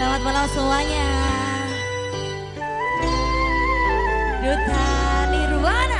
Selamat malam semuanya. Duta Nirwana.